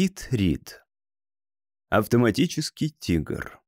Кит Рид. Автоматический тигр.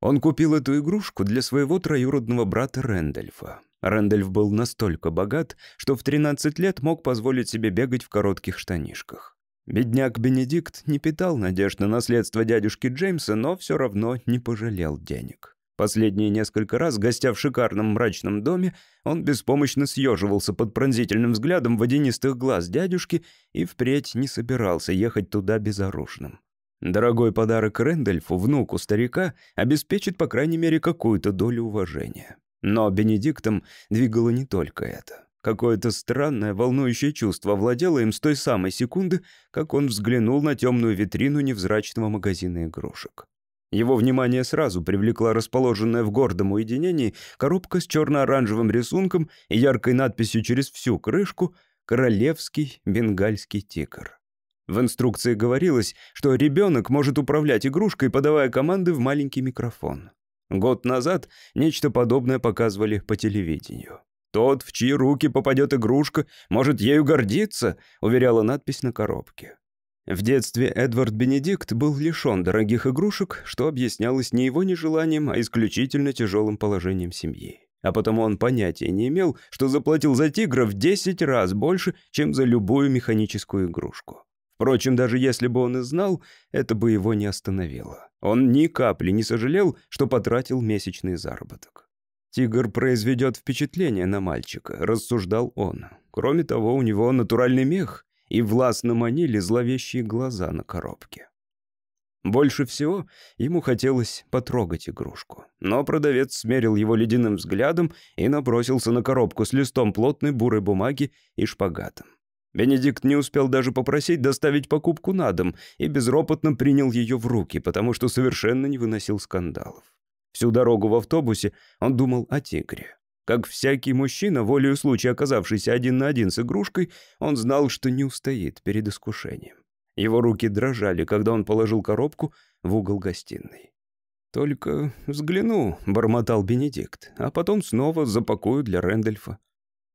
Он купил эту игрушку для своего троюродного брата Рэндольфа. Рэндольф был настолько богат, что в 13 лет мог позволить себе бегать в коротких штанишках. Бедняк Бенедикт не питал надежд на наследство дядюшки Джеймса, но все равно не пожалел денег. Последние несколько раз, гостя в шикарном мрачном доме, он беспомощно съеживался под пронзительным взглядом водянистых глаз дядюшки и впредь не собирался ехать туда безоружным. Дорогой подарок Рэндольфу, внуку старика, обеспечит, по крайней мере, какую-то долю уважения. Но Бенедиктом двигало не только это. Какое-то странное, волнующее чувство владело им с той самой секунды, как он взглянул на темную витрину невзрачного магазина игрушек. Его внимание сразу привлекла расположенная в гордом уединении коробка с черно-оранжевым рисунком и яркой надписью через всю крышку «Королевский бенгальский тигр». В инструкции говорилось, что ребенок может управлять игрушкой, подавая команды в маленький микрофон. Год назад нечто подобное показывали по телевидению. «Тот, в чьи руки попадет игрушка, может ею гордиться», — уверяла надпись на коробке. В детстве Эдвард Бенедикт был лишён дорогих игрушек, что объяснялось не его нежеланием, а исключительно тяжелым положением семьи. А потому он понятия не имел, что заплатил за тигра в 10 раз больше, чем за любую механическую игрушку. Впрочем, даже если бы он и знал, это бы его не остановило. Он ни капли не сожалел, что потратил месячный заработок. «Тигр произведет впечатление на мальчика», — рассуждал он. «Кроме того, у него натуральный мех, и властно манили зловещие глаза на коробке. Больше всего ему хотелось потрогать игрушку. Но продавец смерил его ледяным взглядом и набросился на коробку с листом плотной бурой бумаги и шпагатом. Бенедикт не успел даже попросить доставить покупку на дом и безропотно принял ее в руки, потому что совершенно не выносил скандалов. Всю дорогу в автобусе он думал о тигре. Как всякий мужчина, волею случая оказавшийся один на один с игрушкой, он знал, что не устоит перед искушением. Его руки дрожали, когда он положил коробку в угол гостиной. «Только взгляну», — бормотал Бенедикт, «а потом снова запакую для Рэндольфа».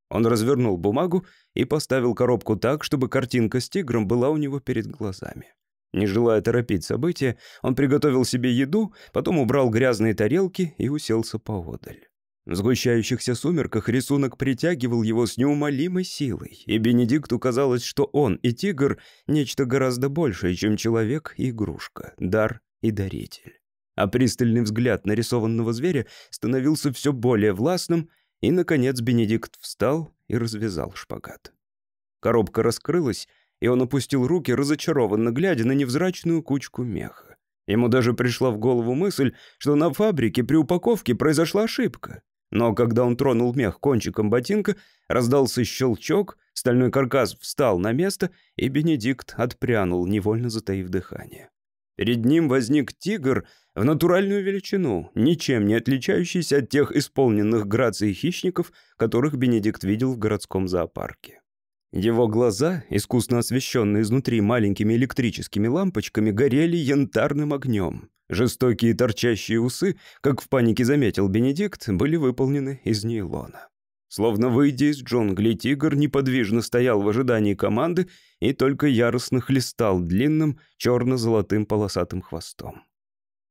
Он развернул бумагу и поставил коробку так, чтобы картинка с тигром была у него перед глазами. Не желая торопить события, он приготовил себе еду, потом убрал грязные тарелки и уселся поодаль. В сгущающихся сумерках рисунок притягивал его с неумолимой силой, и Бенедикту казалось, что он и тигр — нечто гораздо большее, чем человек и игрушка, дар и даритель. А пристальный взгляд нарисованного зверя становился все более властным, и, наконец, Бенедикт встал и развязал шпагат. Коробка раскрылась, и он опустил руки, разочарованно глядя на невзрачную кучку меха. Ему даже пришла в голову мысль, что на фабрике при упаковке произошла ошибка. Но когда он тронул мех кончиком ботинка, раздался щелчок, стальной каркас встал на место, и Бенедикт отпрянул, невольно затаив дыхание. Перед ним возник тигр в натуральную величину, ничем не отличающийся от тех исполненных грацией хищников, которых Бенедикт видел в городском зоопарке. Его глаза, искусно освещенные изнутри маленькими электрическими лампочками, горели янтарным огнем. Жестокие торчащие усы, как в панике заметил Бенедикт, были выполнены из нейлона. Словно выйдя из джунглей, тигр неподвижно стоял в ожидании команды и только яростно хлестал длинным черно-золотым полосатым хвостом.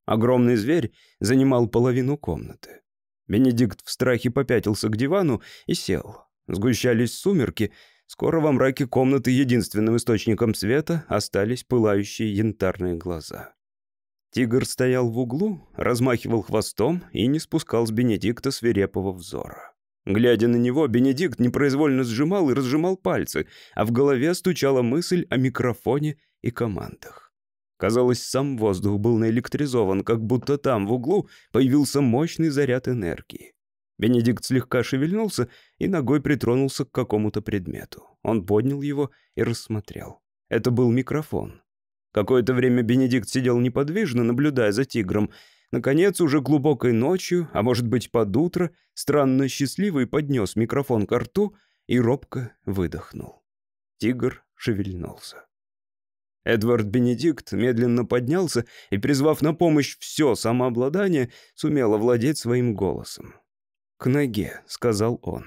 Огромный зверь занимал половину комнаты. Бенедикт в страхе попятился к дивану и сел. Сгущались сумерки, скоро во мраке комнаты единственным источником света остались пылающие янтарные глаза. Тигр стоял в углу, размахивал хвостом и не спускал с Бенедикта свирепого взора. Глядя на него, Бенедикт непроизвольно сжимал и разжимал пальцы, а в голове стучала мысль о микрофоне и командах. Казалось, сам воздух был наэлектризован, как будто там, в углу, появился мощный заряд энергии. Бенедикт слегка шевельнулся и ногой притронулся к какому-то предмету. Он поднял его и рассмотрел. Это был микрофон. Какое-то время Бенедикт сидел неподвижно, наблюдая за тигром. Наконец, уже глубокой ночью, а может быть под утро, странно счастливый поднес микрофон к рту и робко выдохнул. Тигр шевельнулся. Эдвард Бенедикт медленно поднялся и, призвав на помощь все самообладание, сумел овладеть своим голосом. «К ноге», — сказал он.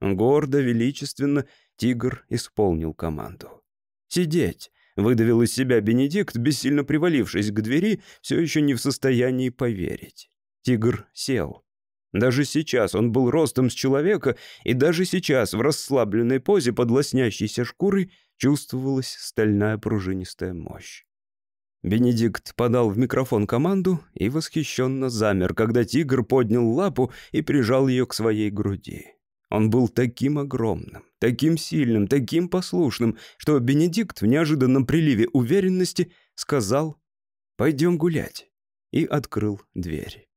Гордо, величественно Тигр исполнил команду. «Сидеть!» — выдавил из себя Бенедикт, бессильно привалившись к двери, все еще не в состоянии поверить. Тигр сел. Даже сейчас он был ростом с человека, и даже сейчас в расслабленной позе под лоснящейся шкурой чувствовалась стальная пружинистая мощь. Бенедикт подал в микрофон команду и восхищенно замер, когда тигр поднял лапу и прижал ее к своей груди. Он был таким огромным, таким сильным, таким послушным, что Бенедикт в неожиданном приливе уверенности сказал «Пойдем гулять» и открыл дверь.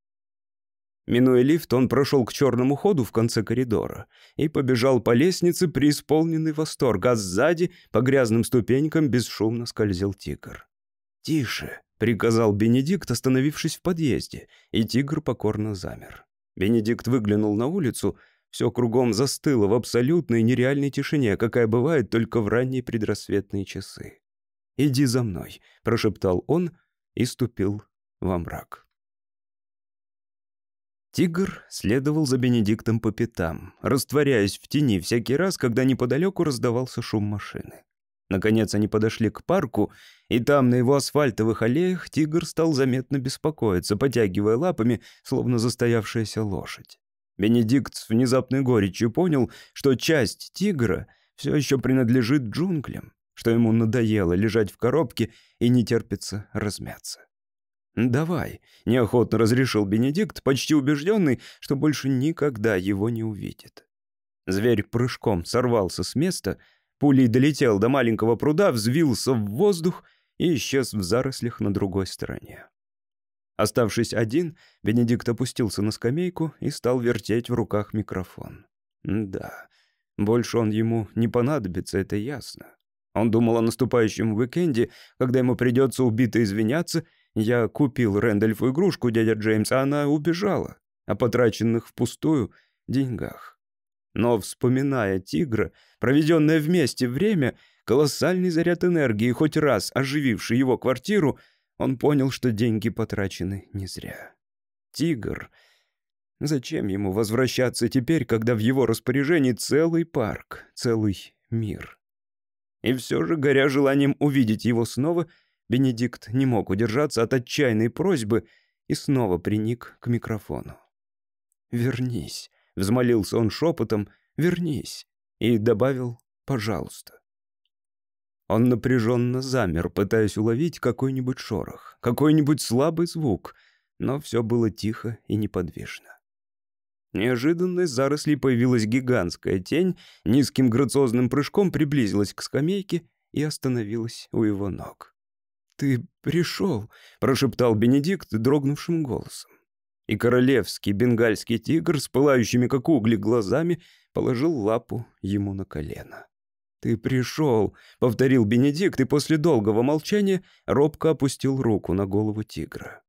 Минуя лифт, он прошел к черному ходу в конце коридора и побежал по лестнице, преисполненный восторг, а сзади по грязным ступенькам бесшумно скользил тигр. «Тише», — приказал Бенедикт, остановившись в подъезде, и тигр покорно замер. Бенедикт выглянул на улицу — все кругом застыло в абсолютной нереальной тишине, какая бывает только в ранние предрассветные часы. «Иди за мной», — прошептал он и ступил во мрак. Тигр следовал за Бенедиктом по пятам, растворяясь в тени всякий раз, когда неподалеку раздавался шум машины. Наконец они подошли к парку, и там, на его асфальтовых аллеях, тигр стал заметно беспокоиться, потягивая лапами, словно застоявшаяся лошадь. Бенедикт с внезапной горечью понял, что часть тигра все еще принадлежит джунглям, что ему надоело лежать в коробке и не терпится размяться. «Давай», — неохотно разрешил Бенедикт, почти убежденный, что больше никогда его не увидит. Зверь прыжком сорвался с места, пулей долетел до маленького пруда, взвился в воздух и исчез в зарослях на другой стороне. Оставшись один, Бенедикт опустился на скамейку и стал вертеть в руках микрофон. Да, больше он ему не понадобится, это ясно. Он думал о наступающем уикенде, когда ему придется убито извиняться. Я купил Рэндольфу игрушку, дядя Джеймс, а она убежала. О потраченных впустую деньгах. Но, вспоминая тигра, проведенное вместе время, колоссальный заряд энергии, хоть раз ожививший его квартиру — он понял, что деньги потрачены не зря. Тигр... Зачем ему возвращаться теперь, когда в его распоряжении целый парк, целый мир? И все же, горя желанием увидеть его снова, Бенедикт не мог удержаться от отчаянной просьбы и снова приник к микрофону. «Вернись», — взмолился он шепотом, — «вернись», и добавил «пожалуйста». Он напряженно замер, пытаясь уловить какой-нибудь шорох, какой-нибудь слабый звук, но все было тихо и неподвижно. Неожиданно из зарослей появилась гигантская тень, низким грациозным прыжком приблизилась к скамейке и остановилась у его ног. «Ты пришел», — прошептал Бенедикт дрогнувшим голосом. И королевский бенгальский тигр с пылающими, как угли, глазами положил лапу ему на колено. «Ты пришел», — повторил Бенедикт, и после долгого молчания робко опустил руку на голову тигра.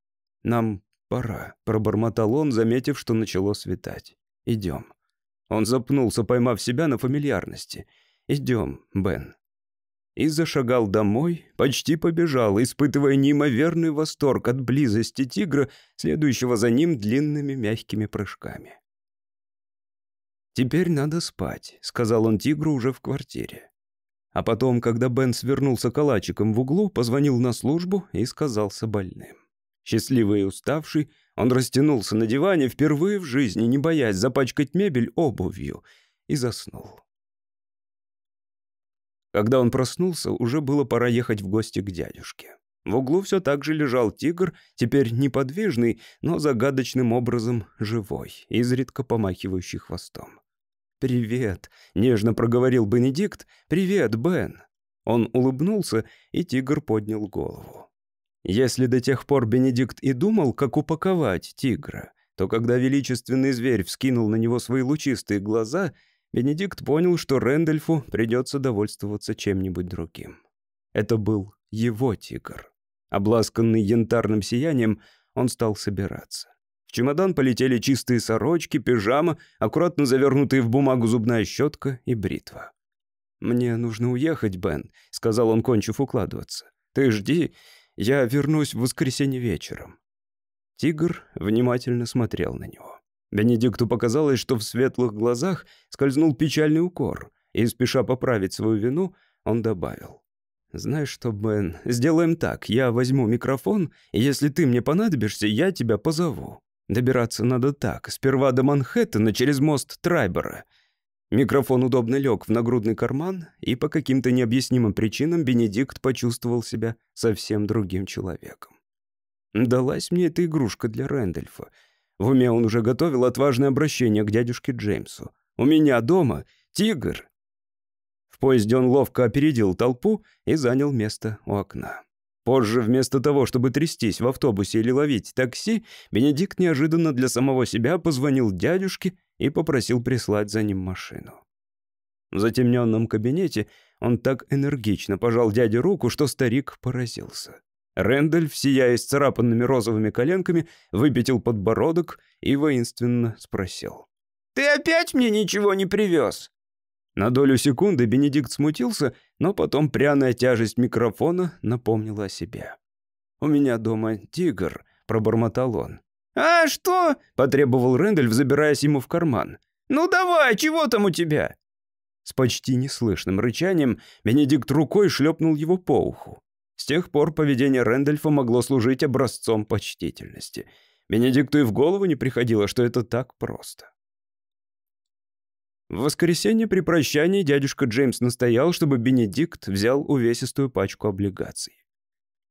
«Нам пора», — пробормотал он, заметив, что начало светать. «Идем». Он запнулся, поймав себя на фамильярности. «Идем, Бен». И зашагал домой, почти побежал, испытывая неимоверный восторг от близости тигра, следующего за ним длинными мягкими прыжками. «Теперь надо спать», — сказал он тигру уже в квартире. А потом, когда Бен свернулся калачиком в углу, позвонил на службу и сказался больным. Счастливый и уставший, он растянулся на диване впервые в жизни, не боясь запачкать мебель обувью, и заснул. Когда он проснулся, уже было пора ехать в гости к дядюшке. В углу все так же лежал тигр, теперь неподвижный, но загадочным образом живой, изредка помахивающий хвостом. «Привет», — нежно проговорил Бенедикт. «Привет, Бен». Он улыбнулся, и тигр поднял голову. Если до тех пор Бенедикт и думал, как упаковать тигра, то когда величественный зверь вскинул на него свои лучистые глаза, Бенедикт понял, что Рэндольфу придется довольствоваться чем-нибудь другим. Это был его тигр. Обласканный янтарным сиянием, он стал собираться. В чемодан полетели чистые сорочки, пижама, аккуратно завернутые в бумагу зубная щетка и бритва. «Мне нужно уехать, Бен», — сказал он, кончив укладываться. «Ты жди, я вернусь в воскресенье вечером». Тигр внимательно смотрел на него. Бенедикту показалось, что в светлых глазах скользнул печальный укор, и, спеша поправить свою вину, он добавил. «Знаешь что, Бен, сделаем так. Я возьму микрофон, и если ты мне понадобишься, я тебя позову. Добираться надо так. Сперва до Манхэттена через мост Трайбера. Микрофон удобно лег в нагрудный карман, и по каким-то необъяснимым причинам Бенедикт почувствовал себя совсем другим человеком. Далась мне эта игрушка для Рэндольфа. В уме он уже готовил отважное обращение к дядюшке Джеймсу. «У меня дома тигр!» В поезде он ловко опередил толпу и занял место у окна. Позже, вместо того, чтобы трястись в автобусе или ловить такси, Бенедикт неожиданно для самого себя позвонил дядюшке и попросил прислать за ним машину. В затемненном кабинете он так энергично пожал дяде руку, что старик поразился. Рэндальф, сияя исцарапанными розовыми коленками, выпятил подбородок и воинственно спросил. «Ты опять мне ничего не привез?» На долю секунды Бенедикт смутился, но потом пряная тяжесть микрофона напомнила о себе. «У меня дома тигр», — пробормотал он. «А что?» — потребовал Рэндальф, забираясь ему в карман. «Ну давай, чего там у тебя?» С почти неслышным рычанием Бенедикт рукой шлепнул его по уху. С тех пор поведение Рэндальфа могло служить образцом почтительности. Бенедикту и в голову не приходило, что это так просто. В воскресенье при прощании дядюшка Джеймс настоял, чтобы Бенедикт взял увесистую пачку облигаций.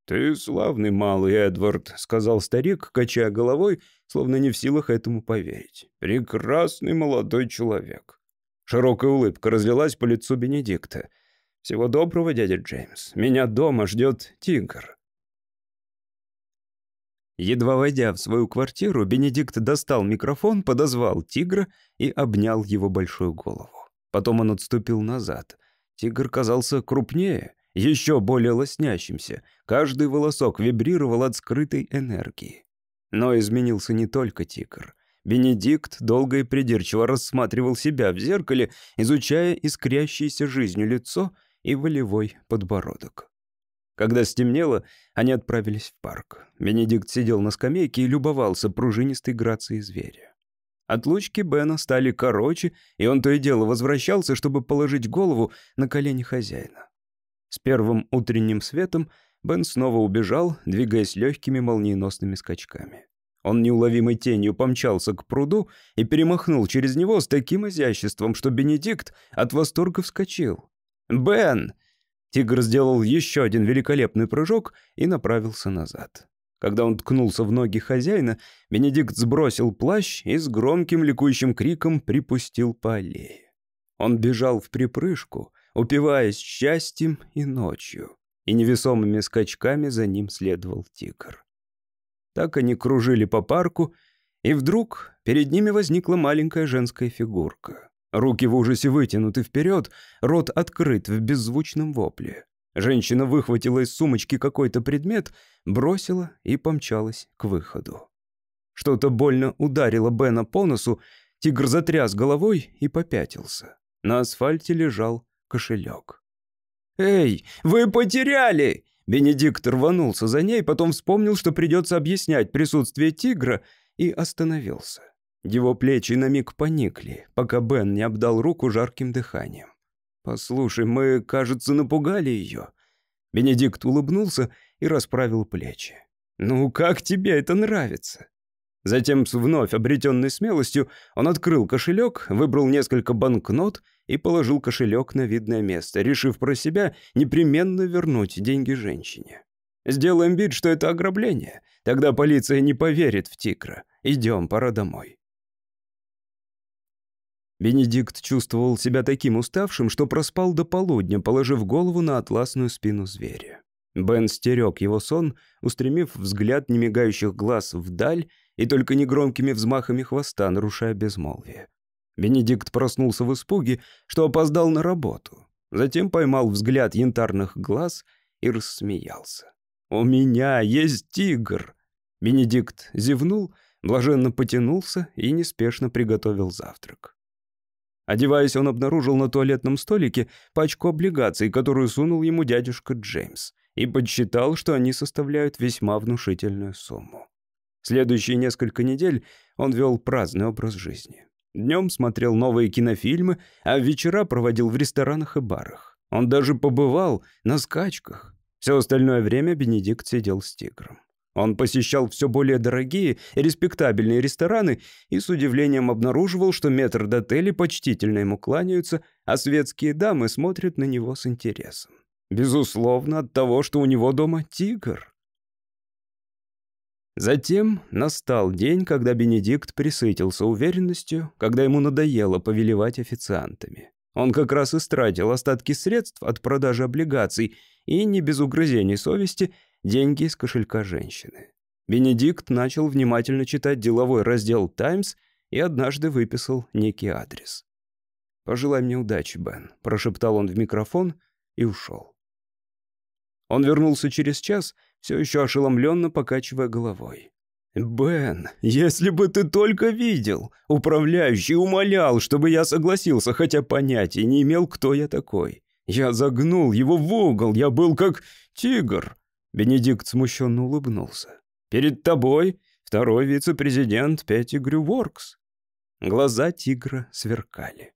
«Ты славный малый, Эдвард», — сказал старик, качая головой, словно не в силах этому поверить. «Прекрасный молодой человек». Широкая улыбка разлилась по лицу Бенедикта. «Всего доброго, дядя Джеймс. Меня дома ждет тигр». Едва войдя в свою квартиру, Бенедикт достал микрофон, подозвал тигра и обнял его большую голову. Потом он отступил назад. Тигр казался крупнее, еще более лоснящимся. Каждый волосок вибрировал от скрытой энергии. Но изменился не только тигр. Бенедикт долго и придирчиво рассматривал себя в зеркале, изучая искрящееся жизнью лицо и волевой подбородок. Когда стемнело, они отправились в парк. Бенедикт сидел на скамейке и любовался пружинистой грацией зверя. Отлучки Бена стали короче, и он то и дело возвращался, чтобы положить голову на колени хозяина. С первым утренним светом Бен снова убежал, двигаясь легкими молниеносными скачками. Он неуловимой тенью помчался к пруду и перемахнул через него с таким изяществом, что Бенедикт от восторга вскочил. «Бен!» Тигр сделал еще один великолепный прыжок и направился назад. Когда он ткнулся в ноги хозяина, Бенедикт сбросил плащ и с громким ликующим криком припустил по аллее. Он бежал в припрыжку, упиваясь счастьем и ночью, и невесомыми скачками за ним следовал тигр. Так они кружили по парку, и вдруг перед ними возникла маленькая женская фигурка. Руки в ужасе вытянуты вперед, рот открыт в беззвучном вопле. Женщина выхватила из сумочки какой-то предмет, бросила и помчалась к выходу. Что-то больно ударило Бена по носу, тигр затряс головой и попятился. На асфальте лежал кошелек. «Эй, вы потеряли!» Бенедикт рванулся за ней, потом вспомнил, что придется объяснять присутствие тигра, и остановился. Его плечи на миг поникли, пока Бен не обдал руку жарким дыханием. «Послушай, мы, кажется, напугали ее». Бенедикт улыбнулся и расправил плечи. «Ну, как тебе это нравится?» Затем, с вновь обретенной смелостью, он открыл кошелек, выбрал несколько банкнот и положил кошелек на видное место, решив про себя непременно вернуть деньги женщине. «Сделаем вид, что это ограбление. Тогда полиция не поверит в тигра. Идем, пора домой». Бенедикт чувствовал себя таким уставшим, что проспал до полудня, положив голову на атласную спину зверя. Бен стерег его сон, устремив взгляд немигающих глаз вдаль и только негромкими взмахами хвоста нарушая безмолвие. Бенедикт проснулся в испуге, что опоздал на работу. Затем поймал взгляд янтарных глаз и рассмеялся. «У меня есть тигр!» Бенедикт зевнул, блаженно потянулся и неспешно приготовил завтрак. Одеваясь, он обнаружил на туалетном столике пачку облигаций, которую сунул ему дядюшка Джеймс, и подсчитал, что они составляют весьма внушительную сумму. Следующие несколько недель он вел праздный образ жизни. Днем смотрел новые кинофильмы, а вечера проводил в ресторанах и барах. Он даже побывал на скачках. Все остальное время Бенедикт сидел с тигром. Он посещал все более дорогие респектабельные рестораны и с удивлением обнаруживал, что метрдотели почтительно ему кланяются, а светские дамы смотрят на него с интересом. Безусловно, от того, что у него дома тигр. Затем настал день, когда Бенедикт присытился уверенностью, когда ему надоело повелевать официантами. Он как раз истратил остатки средств от продажи облигаций и, не без угрызений совести, деньги из кошелька женщины. Бенедикт начал внимательно читать деловой раздел «Таймс» и однажды выписал некий адрес. «Пожелай мне удачи, Бен», — прошептал он в микрофон и ушел. Он вернулся через час, все еще ошеломленно покачивая головой. «Бен, если бы ты только видел! Управляющий умолял, чтобы я согласился, хотя понятия не имел, кто я такой. Я загнул его в угол, я был как тигр. Бенедикт смущенно улыбнулся. «Перед тобой второй вице-президент Петти Грюворкс». Глаза тигра сверкали.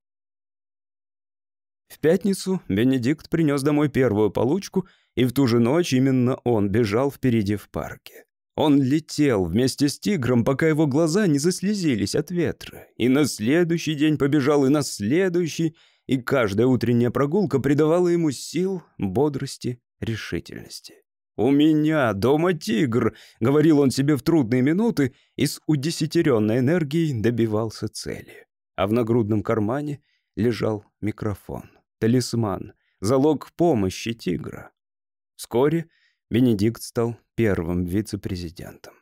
В пятницу Бенедикт принес домой первую получку, и в ту же ночь именно он бежал впереди в парке. Он летел вместе с тигром, пока его глаза не заслезились от ветра. И на следующий день побежал, и на следующий, и каждая утренняя прогулка придавала ему сил, бодрости, решительности. «У меня дома тигр», — говорил он себе в трудные минуты и с удесятеренной энергией добивался цели. А в нагрудном кармане лежал микрофон, талисман, залог помощи тигра. Вскоре Бенедикт стал первым вице-президентом.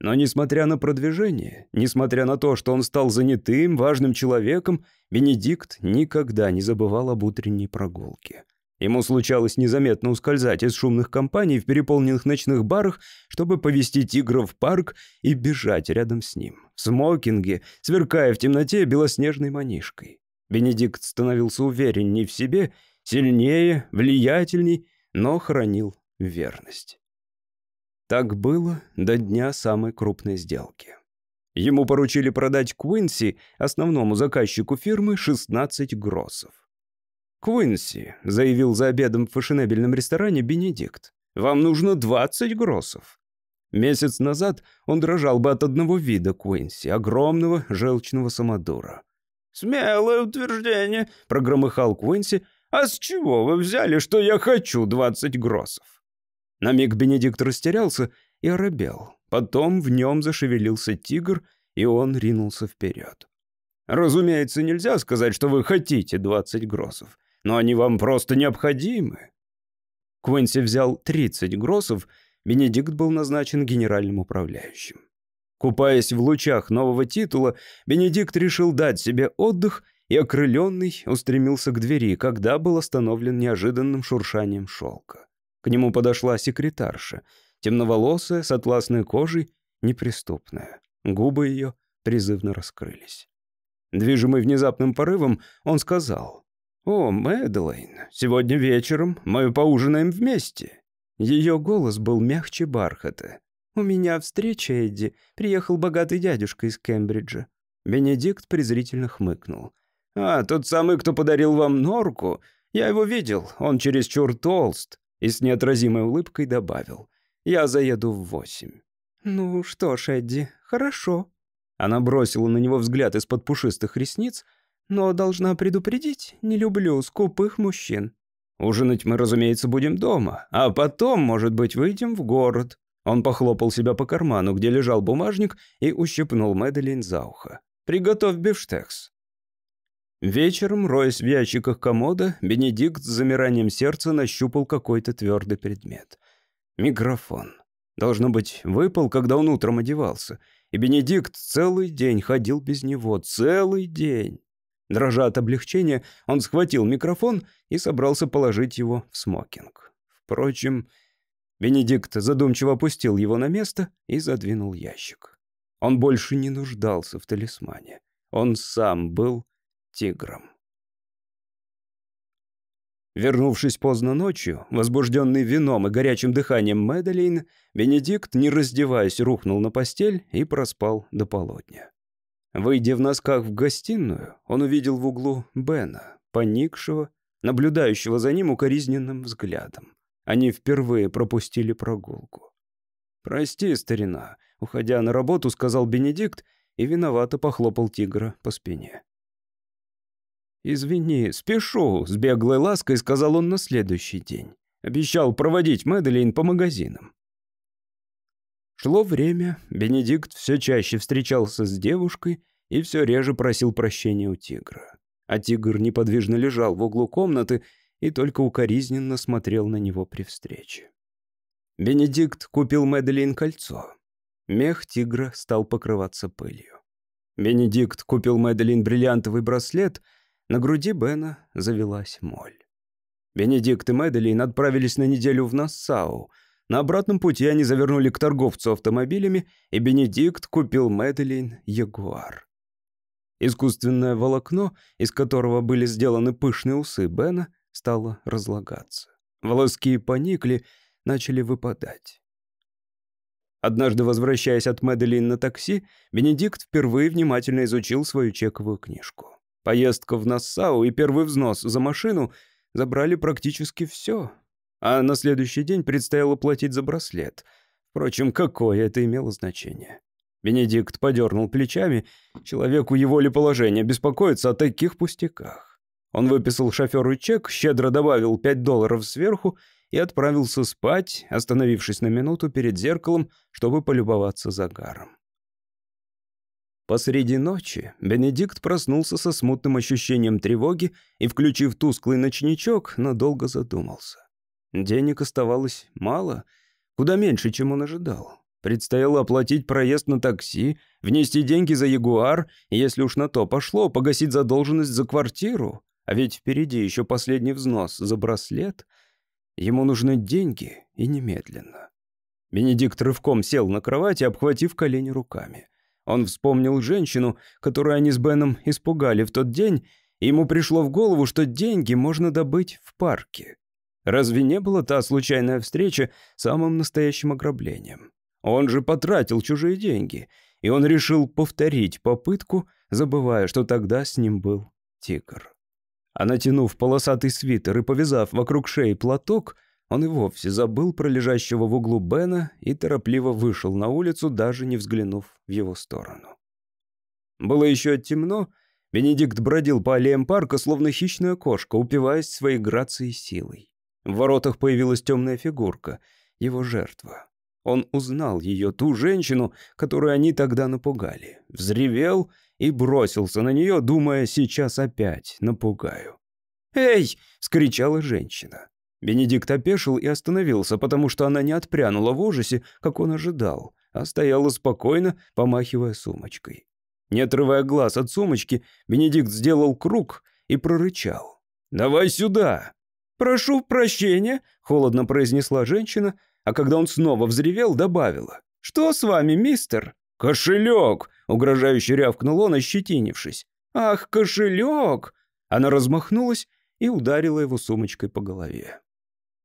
Но несмотря на продвижение, несмотря на то, что он стал занятым, важным человеком, Бенедикт никогда не забывал об утренней прогулке. Ему случалось незаметно ускользать из шумных компаний в переполненных ночных барах, чтобы повести тигра в парк и бежать рядом с ним, в смокинге, сверкая в темноте белоснежной манишкой. Бенедикт становился уверенней в себе, сильнее, влиятельней, но хранил верность. Так было до дня самой крупной сделки. Ему поручили продать Куинси, основному заказчику фирмы, 16 гроссов. «Куинси», — заявил за обедом в фешенебельном ресторане Бенедикт, — «вам нужно 20 гроссов». Месяц назад он дрожал бы от одного вида Куинси, огромного желчного самодура. «Смелое утверждение», — прогромыхал Куинси. «А с чего вы взяли, что я хочу 20 гроссов?» На миг Бенедикт растерялся и оробел. Потом в нем зашевелился тигр, и он ринулся вперед. «Разумеется, нельзя сказать, что вы хотите 20 гроссов но они вам просто необходимы». Квинси взял 30 гроссов, Бенедикт был назначен генеральным управляющим. Купаясь в лучах нового титула, Бенедикт решил дать себе отдых и, окрыленный, устремился к двери, когда был остановлен неожиданным шуршанием шелка. К нему подошла секретарша, темноволосая, с атласной кожей, неприступная. Губы ее призывно раскрылись. Движимый внезапным порывом, он сказал «О, Мэдлайн, сегодня вечером мы поужинаем вместе». Ее голос был мягче бархата. «У меня встреча, Эдди. Приехал богатый дядюшка из Кембриджа». Бенедикт презрительно хмыкнул. «А, тот самый, кто подарил вам норку? Я его видел, он чересчур толст». И с неотразимой улыбкой добавил. «Я заеду в восемь». «Ну что ж, Эдди, хорошо». Она бросила на него взгляд из-под пушистых ресниц — но должна предупредить, не люблю скупых мужчин. Ужинать мы, разумеется, будем дома, а потом, может быть, выйдем в город». Он похлопал себя по карману, где лежал бумажник, и ущипнул Мэдалин за ухо. «Приготовь бифштекс». Вечером, роясь в ящиках комода, Бенедикт с замиранием сердца нащупал какой-то твердый предмет. Микрофон. Должно быть, выпал, когда он утром одевался. И Бенедикт целый день ходил без него. Целый день. Дрожа от облегчения, он схватил микрофон и собрался положить его в смокинг. Впрочем, Бенедикт задумчиво опустил его на место и задвинул ящик. Он больше не нуждался в талисмане. Он сам был тигром. Вернувшись поздно ночью, возбужденный вином и горячим дыханием Мэдалин, Бенедикт, не раздеваясь, рухнул на постель и проспал до полудня. Выйдя в носках в гостиную, он увидел в углу Бена, поникшего, наблюдающего за ним укоризненным взглядом. Они впервые пропустили прогулку. «Прости, старина», — уходя на работу, сказал Бенедикт и виновато похлопал тигра по спине. «Извини, спешу», — с беглой лаской сказал он на следующий день. Обещал проводить Мэдалин по магазинам. Шло время, Бенедикт все чаще встречался с девушкой и все реже просил прощения у тигра. А тигр неподвижно лежал в углу комнаты и только укоризненно смотрел на него при встрече. Бенедикт купил Мэдалин кольцо. Мех тигра стал покрываться пылью. Бенедикт купил Мэдалин бриллиантовый браслет — на груди Бена завелась моль. Бенедикт и Мэдалин отправились на неделю в Нассау. На обратном пути они завернули к торговцу автомобилями, и Бенедикт купил Мэдалин Ягуар. Искусственное волокно, из которого были сделаны пышные усы Бена, стало разлагаться. Волоски поникли, начали выпадать. Однажды, возвращаясь от Мэдалин на такси, Бенедикт впервые внимательно изучил свою чековую книжку. Поездка в Нассау и первый взнос за машину забрали практически все. А на следующий день предстояло платить за браслет. Впрочем, какое это имело значение? Бенедикт подернул плечами. Человеку его ли положение беспокоиться о таких пустяках? Он выписал шоферу чек, щедро добавил 5 долларов сверху и отправился спать, остановившись на минуту перед зеркалом, чтобы полюбоваться загаром. Посреди ночи Бенедикт проснулся со смутным ощущением тревоги и, включив тусклый ночничок, надолго задумался. Денег оставалось мало, куда меньше, чем он ожидал. Предстояло оплатить проезд на такси, внести деньги за Ягуар, и, если уж на то пошло, погасить задолженность за квартиру. А ведь впереди еще последний взнос за браслет. Ему нужны деньги, и немедленно. Бенедикт рывком сел на кровати, обхватив колени руками. Он вспомнил женщину, которую они с Беном испугали в тот день, и ему пришло в голову, что деньги можно добыть в парке. Разве не была та случайная встреча самым настоящим ограблением? Он же потратил чужие деньги, и он решил повторить попытку, забывая, что тогда с ним был тигр. А натянув полосатый свитер и повязав вокруг шеи платок, он и вовсе забыл про лежащего в углу Бена и торопливо вышел на улицу, даже не взглянув в его сторону. Было еще темно, Бенедикт бродил по аллеям парка, словно хищная кошка, упиваясь своей грацией и силой. В воротах появилась темная фигурка, его жертва. Он узнал ее, ту женщину, которую они тогда напугали. Взревел и бросился на нее, думая, сейчас опять напугаю. «Эй!» — скричала женщина. Бенедикт опешил и остановился, потому что она не отпрянула в ужасе, как он ожидал, а стояла спокойно, помахивая сумочкой. Не отрывая глаз от сумочки, Бенедикт сделал круг и прорычал. «Давай сюда!» «Прошу прощения», — холодно произнесла женщина, а когда он снова взревел, добавила. «Что с вами, мистер?» «Кошелек!» — угрожающе рявкнул он, ощетинившись. «Ах, кошелек!» Она размахнулась и ударила его сумочкой по голове.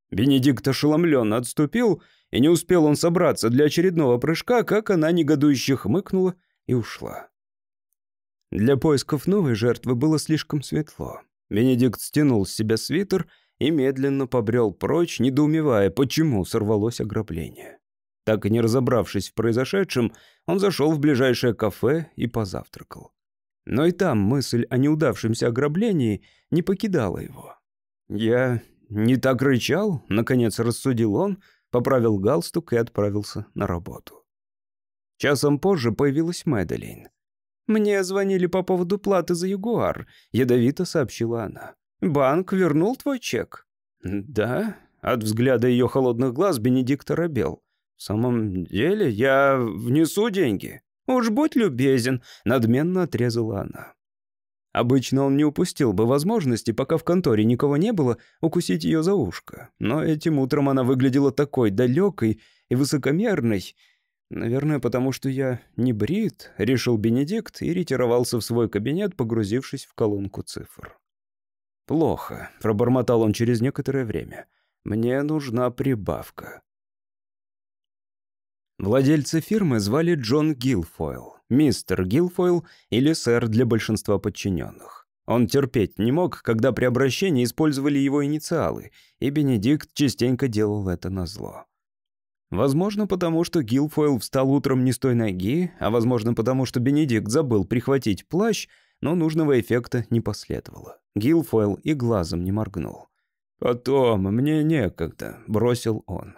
Бенедикт ошеломленно отступил, и не успел он собраться для очередного прыжка, как она негодующе хмыкнула и ушла. Для поисков новой жертвы было слишком светло. Бенедикт стянул с себя свитер и медленно побрел прочь, недоумевая, почему сорвалось ограбление. Так и не разобравшись в произошедшем, он зашел в ближайшее кафе и позавтракал. Но и там мысль о неудавшемся ограблении не покидала его. «Я «Не так рычал?» — наконец рассудил он, поправил галстук и отправился на работу. Часом позже появилась Мэдалин. «Мне звонили по поводу платы за Ягуар», — ядовито сообщила она. «Банк вернул твой чек?» «Да?» — от взгляда ее холодных глаз Бенедикт оробел. «В самом деле я внесу деньги». «Уж будь любезен», — надменно отрезала она. Обычно он не упустил бы возможности, пока в конторе никого не было, укусить ее за ушко. Но этим утром она выглядела такой далекой и высокомерной. «Наверное, потому что я не брит», — решил Бенедикт и ретировался в свой кабинет, погрузившись в колонку цифр. «Плохо», — пробормотал он через некоторое время. «Мне нужна прибавка». Владельца фирмы звали Джон Гилфойл. мистер Гилфойл или сэр для большинства подчиненных. Он терпеть не мог, когда при обращении использовали его инициалы, и Бенедикт частенько делал это назло. Возможно, потому что Гилфойл встал утром не с той ноги, а возможно, потому что Бенедикт забыл прихватить плащ, но нужного эффекта не последовало. Гилфойл и глазом не моргнул. «Потом, мне некогда», — бросил он.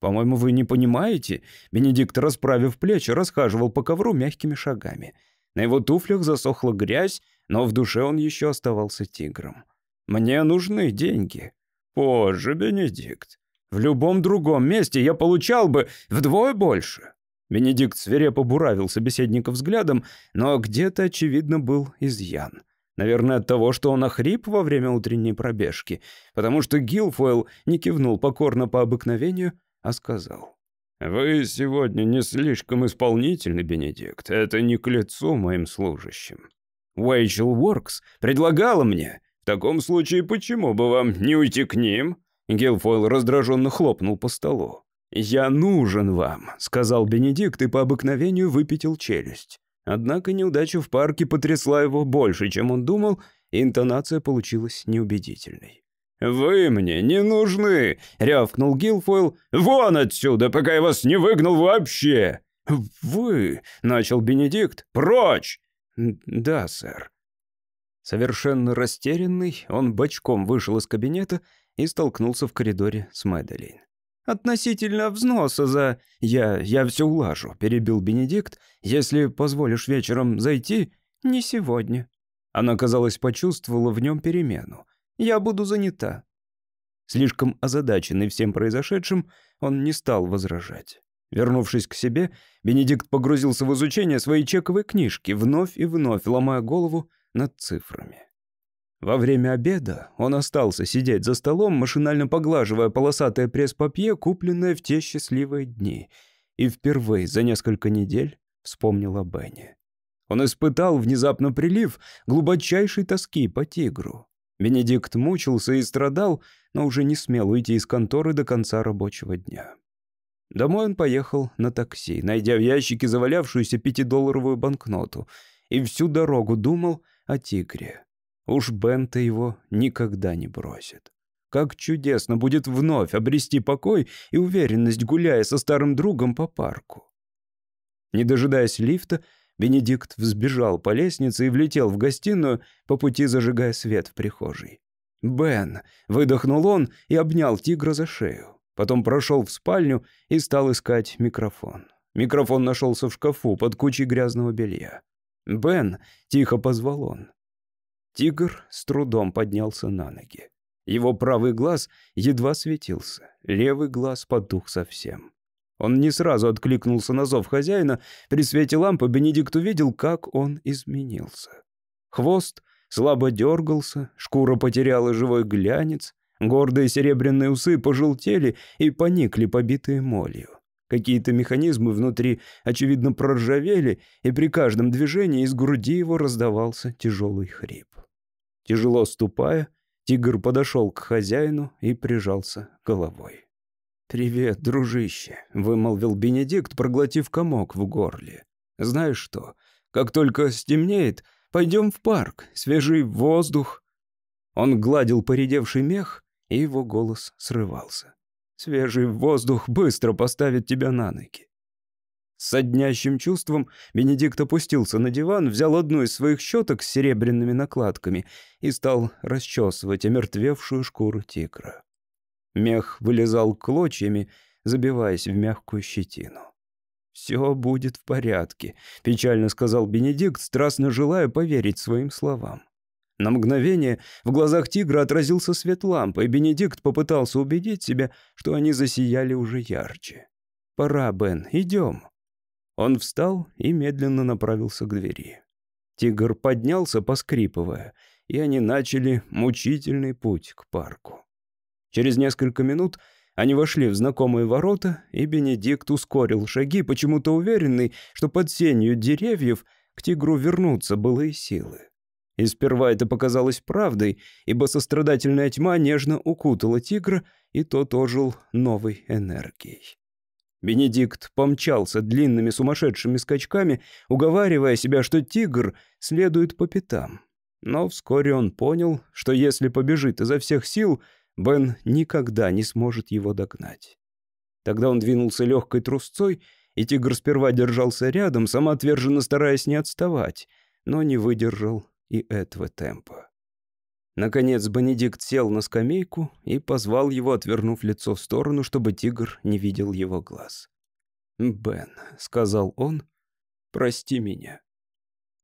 «По-моему, вы не понимаете?» Бенедикт, расправив плечи, расхаживал по ковру мягкими шагами. На его туфлях засохла грязь, но в душе он еще оставался тигром. «Мне нужны деньги». «Позже, Бенедикт. В любом другом месте я получал бы вдвое больше». Бенедикт свирепо буравил собеседника взглядом, но где-то, очевидно, был изъян. Наверное, от того, что он охрип во время утренней пробежки, потому что Гилфойл не кивнул покорно по обыкновению, а сказал. «Вы сегодня не слишком исполнительны, Бенедикт. Это не к лицу моим служащим. Уэйчел Уоркс предлагала мне. В таком случае, почему бы вам не уйти к ним?» Гилфойл раздраженно хлопнул по столу. «Я нужен вам», — сказал Бенедикт и по обыкновению выпятил челюсть. Однако неудача в парке потрясла его больше, чем он думал, и интонация получилась неубедительной. «Вы мне не нужны!» — рявкнул Гилфойл. «Вон отсюда, пока я вас не выгнал вообще!» «Вы!» — начал Бенедикт. «Прочь!» «Да, сэр». Совершенно растерянный, он бочком вышел из кабинета и столкнулся в коридоре с Мэдалин. «Относительно взноса за...» «Я... я все улажу», — перебил Бенедикт. «Если позволишь вечером зайти...» «Не сегодня». Она, казалось, почувствовала в нем перемену. «Я буду занята». Слишком озадаченный всем произошедшим, он не стал возражать. Вернувшись к себе, Бенедикт погрузился в изучение своей чековой книжки, вновь и вновь ломая голову над цифрами. Во время обеда он остался сидеть за столом, машинально поглаживая полосатое пресс-папье, купленное в те счастливые дни, и впервые за несколько недель вспомнил о Бене. Он испытал внезапно прилив глубочайшей тоски по тигру. Бенедикт мучился и страдал, но уже не смел уйти из конторы до конца рабочего дня. Домой он поехал на такси, найдя в ящике завалявшуюся пятидолларовую банкноту, и всю дорогу думал о тигре. Уж Бента его никогда не бросит. Как чудесно будет вновь обрести покой и уверенность, гуляя со старым другом по парку. Не дожидаясь лифта, Бенедикт взбежал по лестнице и влетел в гостиную, по пути зажигая свет в прихожей. «Бен!» — выдохнул он и обнял тигра за шею. Потом прошел в спальню и стал искать микрофон. Микрофон нашелся в шкафу под кучей грязного белья. «Бен!» — тихо позвал он. Тигр с трудом поднялся на ноги. Его правый глаз едва светился, левый глаз потух совсем. Он не сразу откликнулся на зов хозяина. При свете лампы Бенедикт увидел, как он изменился. Хвост слабо дергался, шкура потеряла живой глянец, гордые серебряные усы пожелтели и поникли, побитые молью. Какие-то механизмы внутри, очевидно, проржавели, и при каждом движении из груди его раздавался тяжелый хрип. Тяжело ступая, тигр подошел к хозяину и прижался головой. «Привет, дружище», — вымолвил Бенедикт, проглотив комок в горле. «Знаешь что, как только стемнеет, пойдем в парк, свежий воздух». Он гладил поредевший мех, и его голос срывался. «Свежий воздух быстро поставит тебя на ноги. С соднящим чувством Бенедикт опустился на диван, взял одну из своих щеток с серебряными накладками и стал расчесывать омертвевшую шкуру тигра. Мех вылезал клочьями, забиваясь в мягкую щетину. «Все будет в порядке», — печально сказал Бенедикт, страстно желая поверить своим словам. На мгновение в глазах тигра отразился свет лампы, и Бенедикт попытался убедить себя, что они засияли уже ярче. «Пора, Бен, идем». Он встал и медленно направился к двери. Тигр поднялся, поскрипывая, и они начали мучительный путь к парку. Через несколько минут они вошли в знакомые ворота, и Бенедикт ускорил шаги, почему-то уверенный, что под сенью деревьев к тигру вернутся былые силы. И сперва это показалось правдой, ибо сострадательная тьма нежно укутала тигра, и тот ожил новой энергией. Бенедикт помчался длинными сумасшедшими скачками, уговаривая себя, что тигр следует по пятам. Но вскоре он понял, что если побежит изо всех сил, Бен никогда не сможет его догнать. Тогда он двинулся легкой трусцой, и тигр сперва держался рядом, самоотверженно стараясь не отставать, но не выдержал и этого темпа. Наконец Бенедикт сел на скамейку и позвал его, отвернув лицо в сторону, чтобы тигр не видел его глаз. «Бен», — сказал он, — «прости меня».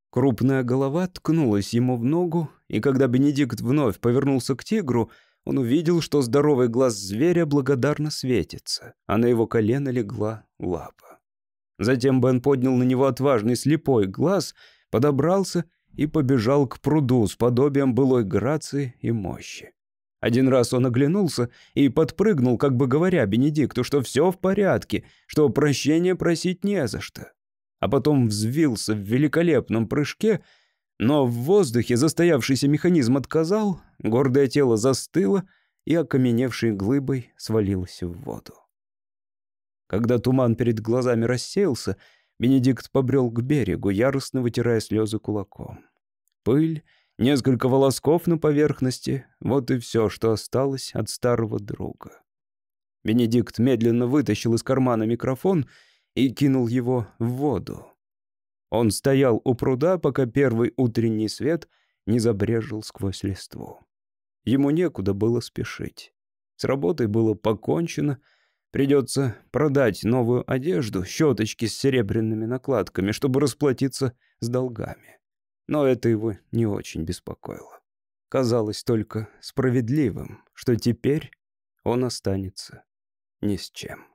Крупная голова ткнулась ему в ногу, и когда Бенедикт вновь повернулся к тигру, он увидел, что здоровый глаз зверя благодарно светится, а на его колено легла лапа. Затем Бен поднял на него отважный слепой глаз, подобрался и побежал к пруду с подобием былой грации и мощи. Один раз он оглянулся и подпрыгнул, как бы говоря Бенедикту, что все в порядке, что прощения просить не за что. А потом взвился в великолепном прыжке, но в воздухе застоявшийся механизм отказал, гордое тело застыло и окаменевшей глыбой свалилось в воду. Когда туман перед глазами рассеялся, Бенедикт побрел к берегу, яростно вытирая слезы кулаком. Пыль, несколько волосков на поверхности — вот и все, что осталось от старого друга. Бенедикт медленно вытащил из кармана микрофон и кинул его в воду. Он стоял у пруда, пока первый утренний свет не забрежил сквозь листву. Ему некуда было спешить. С работой было покончено — Придется продать новую одежду, щеточки с серебряными накладками, чтобы расплатиться с долгами. Но это его не очень беспокоило. Казалось только справедливым, что теперь он останется ни с чем.